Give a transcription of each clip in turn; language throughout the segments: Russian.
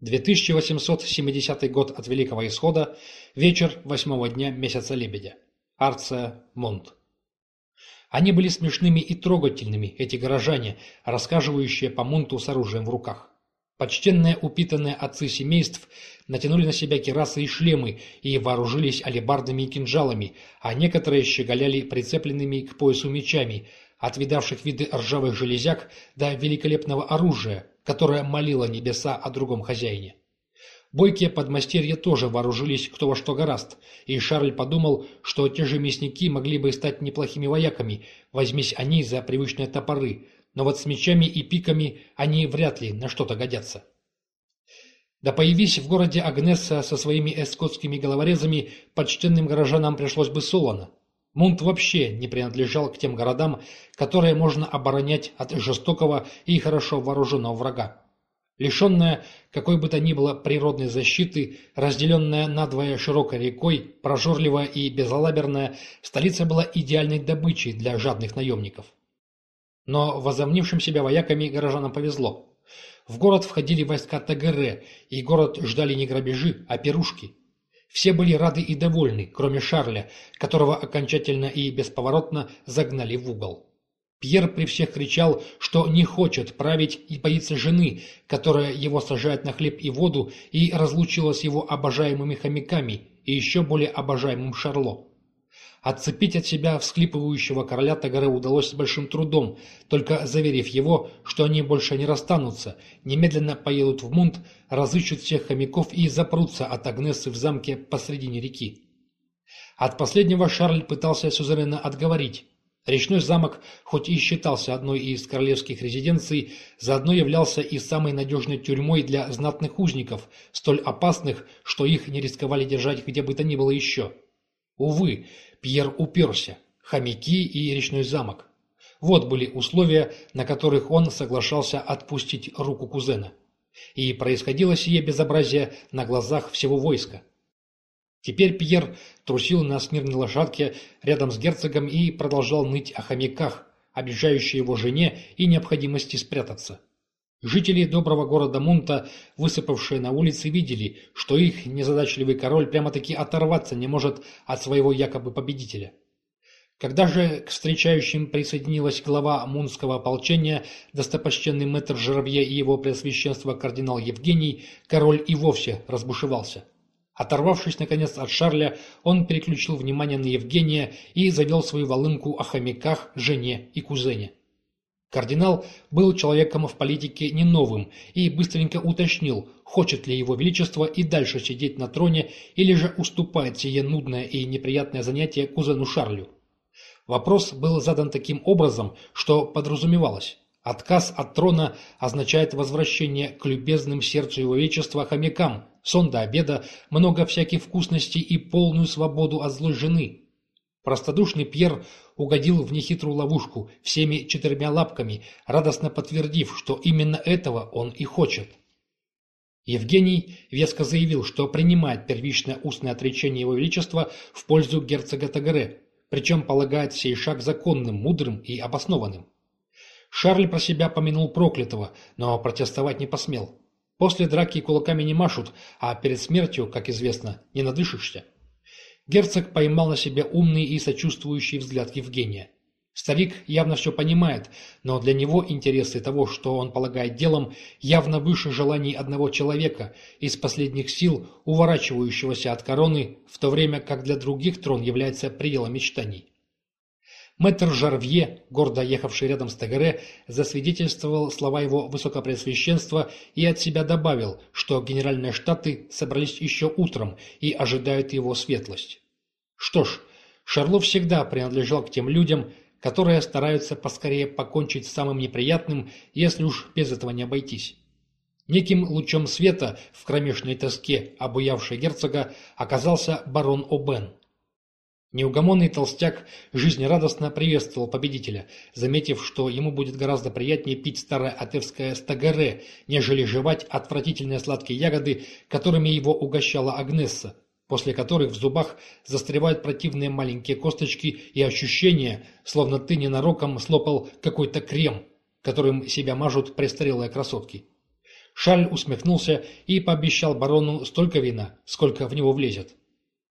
2870 год от Великого Исхода, вечер восьмого дня месяца Лебедя. Арция Монт. Они были смешными и трогательными, эти горожане, рассказывающие по Монту с оружием в руках. Почтенные упитанные отцы семейств натянули на себя кирасы и шлемы и вооружились алебардами и кинжалами, а некоторые щеголяли прицепленными к поясу мечами, от видавших виды ржавых железяк до великолепного оружия, которое молило небеса о другом хозяине. Бойкие подмастерья тоже вооружились кто во что гораст, и Шарль подумал, что те же мясники могли бы стать неплохими вояками, возьмись они за привычные топоры, но вот с мечами и пиками они вряд ли на что-то годятся. Да появись в городе Агнесса со своими эскотскими головорезами, почтенным горожанам пришлось бы солоно. Мунт вообще не принадлежал к тем городам, которые можно оборонять от жестокого и хорошо вооруженного врага. Лишенная какой бы то ни было природной защиты, разделенная надвое широкой рекой, прожорливая и безалаберная, столица была идеальной добычей для жадных наемников. Но возомнившим себя вояками горожанам повезло. В город входили войска ТГР, и город ждали не грабежи, а пирушки – все были рады и довольны, кроме Шарля, которого окончательно и бесповоротно загнали в угол. Пьер при всех кричал, что не хочет править и боится жены, которая его сажает на хлеб и воду и разлучила с его обожаемыми хомяками и еще более обожаемым Шарло. Отцепить от себя всхлипывающего короля Тагаре удалось с большим трудом, только заверив его, что они больше не расстанутся, немедленно поедут в Мунт, разыщут всех хомяков и запрутся от Агнессы в замке посредине реки. От последнего Шарль пытался сюзерена отговорить. Речной замок, хоть и считался одной из королевских резиденций, заодно являлся и самой надежной тюрьмой для знатных узников, столь опасных, что их не рисковали держать где бы то ни было еще. Увы, Пьер уперся. Хомяки и речной замок. Вот были условия, на которых он соглашался отпустить руку кузена. И происходило сие безобразие на глазах всего войска. Теперь Пьер трусил на смирной лошадке рядом с герцогом и продолжал ныть о хомяках, обижающей его жене и необходимости спрятаться. Жители доброго города Мунта, высыпавшие на улицы, видели, что их незадачливый король прямо-таки оторваться не может от своего якобы победителя. Когда же к встречающим присоединилась глава мунского ополчения, достопочтенный мэтр Жеровье и его преосвященство кардинал Евгений, король и вовсе разбушевался. Оторвавшись, наконец, от Шарля, он переключил внимание на Евгения и завел свою волынку о хомяках, жене и кузене. Кардинал был человеком в политике не новым и быстренько уточнил, хочет ли его величество и дальше сидеть на троне или же уступает сие нудное и неприятное занятие кузену Шарлю. Вопрос был задан таким образом, что подразумевалось. Отказ от трона означает возвращение к любезным сердцу его величества хомякам, сон до обеда, много всяких вкусностей и полную свободу от злой жены. Простодушный Пьер угодил в нехитрую ловушку всеми четырьмя лапками, радостно подтвердив, что именно этого он и хочет. Евгений веско заявил, что принимает первичное устное отречение его величества в пользу герцога Тагаре, причем полагает сей шаг законным, мудрым и обоснованным. Шарль про себя помянул проклятого, но протестовать не посмел. После драки кулаками не машут, а перед смертью, как известно, не надышишься. Герцог поймал на себе умный и сочувствующий взгляд Евгения. Старик явно все понимает, но для него интересы того, что он полагает делом, явно выше желаний одного человека, из последних сил уворачивающегося от короны, в то время как для других трон является пределом мечтаний. Мэтр Жарвье, гордо ехавший рядом с Тагаре, засвидетельствовал слова его высокопреосвященства и от себя добавил, что генеральные штаты собрались еще утром и ожидают его светлость. Что ж, Шарло всегда принадлежал к тем людям, которые стараются поскорее покончить с самым неприятным, если уж без этого не обойтись. Неким лучом света в кромешной тоске, обуявшей герцога, оказался барон Обен. Неугомонный толстяк жизнерадостно приветствовал победителя, заметив, что ему будет гораздо приятнее пить старое атевское стагаре, нежели жевать отвратительные сладкие ягоды, которыми его угощала Агнесса, после которых в зубах застревают противные маленькие косточки и ощущение, словно ты ненароком слопал какой-то крем, которым себя мажут престарелые красотки. Шарль усмехнулся и пообещал барону столько вина, сколько в него влезет.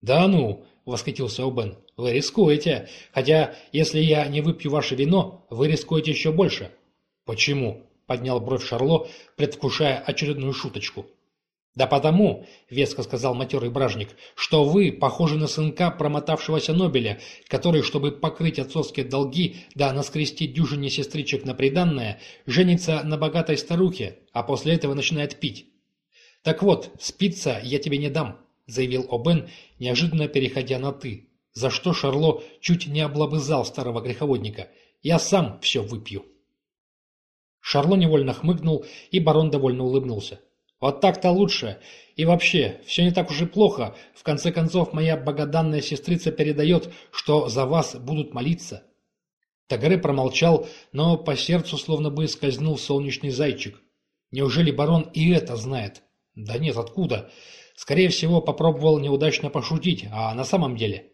«Да ну!» — восхитился Обен. «Вы рискуете. Хотя, если я не выпью ваше вино, вы рискуете еще больше». «Почему?» — поднял бровь Шарло, предвкушая очередную шуточку. «Да потому, — веско сказал матерый бражник, — что вы похожи на сынка промотавшегося Нобеля, который, чтобы покрыть отцовские долги да наскрести дюжине сестричек на приданное, женится на богатой старухе, а после этого начинает пить. Так вот, спиться я тебе не дам, — заявил Обен, неожиданно переходя на «ты», за что Шарло чуть не облобызал старого греховодника. «Я сам все выпью». Шарло невольно хмыкнул, и барон довольно улыбнулся. Вот так-то лучше. И вообще, все не так уж и плохо. В конце концов, моя богоданная сестрица передает, что за вас будут молиться. Тагаре промолчал, но по сердцу словно бы скользнул солнечный зайчик. Неужели барон и это знает? Да нет, откуда? Скорее всего, попробовал неудачно пошутить, а на самом деле...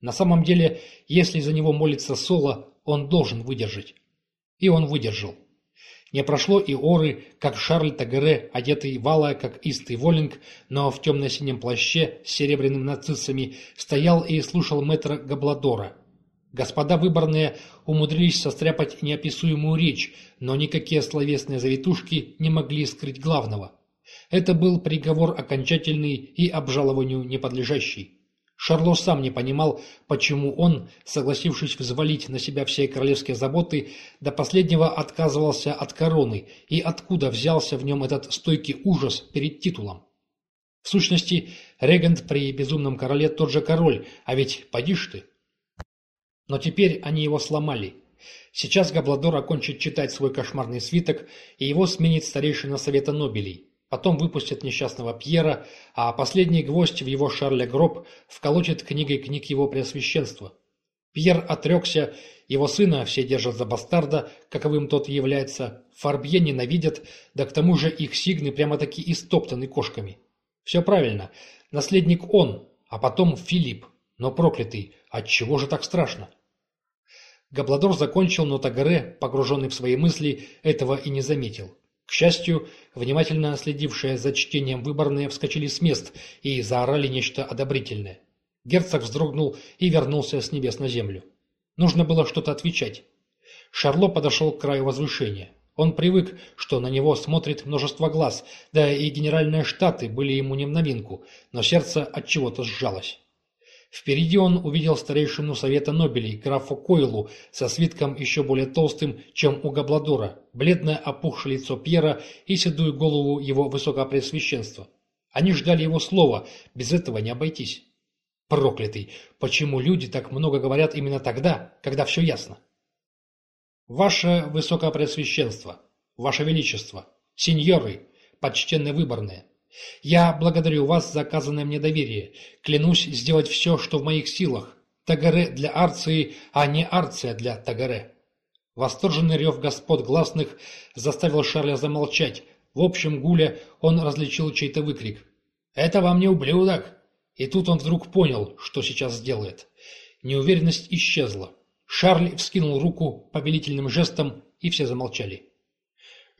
На самом деле, если за него молится Соло, он должен выдержать. И он выдержал. Не прошло и оры, как Шарль Тагере, одетый валая, как истый Воллинг, но в темно-синем плаще с серебряными нацисами, стоял и слушал мэтра Габладора. Господа выборные умудрились состряпать неописуемую речь, но никакие словесные завитушки не могли скрыть главного. Это был приговор окончательный и обжалованию неподлежащий. Шарло сам не понимал, почему он, согласившись взвалить на себя все королевские заботы, до последнего отказывался от короны и откуда взялся в нем этот стойкий ужас перед титулом. В сущности, регент при безумном короле тот же король, а ведь поди ты. Но теперь они его сломали. Сейчас Габладор окончит читать свой кошмарный свиток, и его сменит старейшина Совета Нобелей. Потом выпустят несчастного Пьера, а последний гвоздь в его Шарля гроб вколотит книгой книг его преосвященства. Пьер отрекся, его сына все держат за бастарда, каковым тот является, Фарбье ненавидят, да к тому же их сигны прямо-таки истоптаны кошками. Все правильно, наследник он, а потом Филипп, но проклятый, отчего же так страшно? Габладор закончил, но Тагаре, погруженный в свои мысли, этого и не заметил. К счастью, внимательно следившие за чтением выборные вскочили с мест и заорали нечто одобрительное. Герцог вздрогнул и вернулся с небес на землю. Нужно было что-то отвечать. Шарло подошел к краю возвышения. Он привык, что на него смотрит множество глаз, да и генеральные штаты были ему не в новинку, но сердце от чего-то сжалось. Впереди он увидел старейшину Совета Нобелей, графа Койлу, со свитком еще более толстым, чем у Габладора, бледное опухшее лицо Пьера и седую голову его высокопреосвященства. Они ждали его слова, без этого не обойтись. Проклятый! Почему люди так много говорят именно тогда, когда все ясно? Ваше Высокопреосвященство, Ваше Величество, сеньоры, почтенные выборные, я благодарю вас за оказанное мне доверие. Клянусь сделать все, что в моих силах. Тагаре для Арции, а не Арция для Тагаре. Восторженный рев господ гласных заставил Шарля замолчать. В общем гуле он различил чей-то выкрик. «Это вам не ублюдок!» И тут он вдруг понял, что сейчас сделает. Неуверенность исчезла. Шарль вскинул руку повелительным жестом, и все замолчали.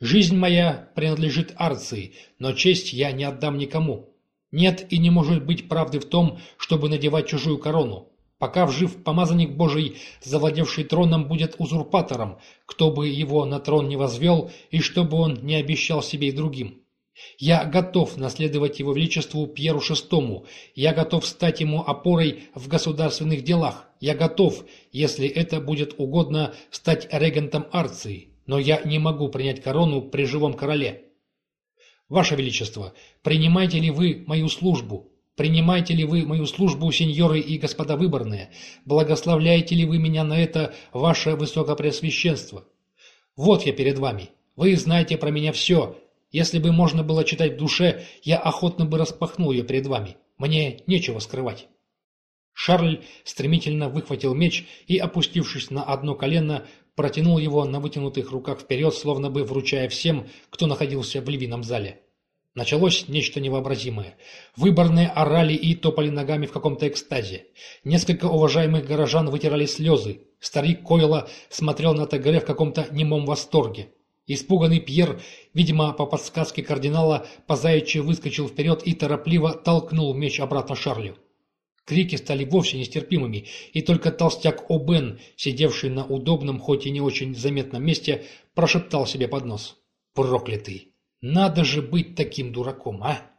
Жизнь моя принадлежит Арции, но честь я не отдам никому. Нет и не может быть правды в том, чтобы надевать чужую корону. Пока вжив помазанник Божий, завладевший троном, будет узурпатором, кто бы его на трон не возвел, и чтобы он не обещал себе и другим. Я готов наследовать его величеству Пьеру VI, я готов стать ему опорой в государственных делах, я готов, если это будет угодно, стать регентом Арции но я не могу принять корону при живом короле. Ваше Величество, принимаете ли вы мою службу? Принимаете ли вы мою службу, сеньоры и господа выборные? Благословляете ли вы меня на это, ваше высокопреосвященство? Вот я перед вами. Вы знаете про меня все. Если бы можно было читать в душе, я охотно бы распахнул ее перед вами. Мне нечего скрывать. Шарль стремительно выхватил меч и, опустившись на одно колено, протянул его на вытянутых руках вперед, словно бы вручая всем, кто находился в львином зале. Началось нечто невообразимое. Выборные орали и топали ногами в каком-то экстазе. Несколько уважаемых горожан вытирали слезы. Старик Койла смотрел на Тагре в каком-то немом восторге. Испуганный Пьер, видимо, по подсказке кардинала, по заячьи выскочил вперед и торопливо толкнул меч обратно Шарлю. Крики стали вовсе нестерпимыми, и только толстяк О'Бен, сидевший на удобном, хоть и не очень заметном месте, прошептал себе под нос. «Проклятый! Надо же быть таким дураком, а!»